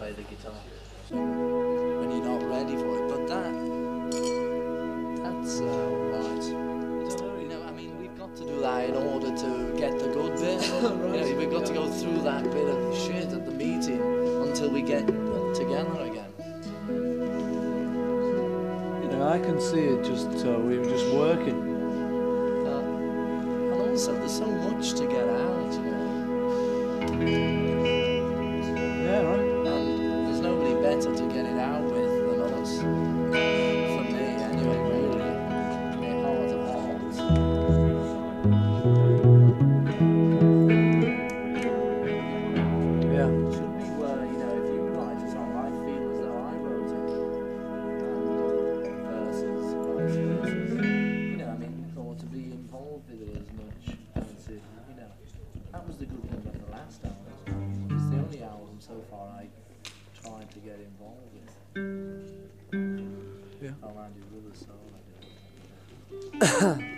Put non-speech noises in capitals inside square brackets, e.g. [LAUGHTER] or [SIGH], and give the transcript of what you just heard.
got to play the guitar. When you're not ready for it, but that that's uh, right. I don't know, you know, I mean, we've got to do that in order to get the good bit. [LAUGHS] You know, we've got to go through that bit of shit at the meeting until we get together again. You know, I can see it just, uh, we were just working. Uh, and also, there's so much to get out, you know. With it as much as you know. That was the good thing about the last album. It's the only album so far I tried to get involved with. Yeah. Oh, Andy Rivers, so I did. [COUGHS] [COUGHS]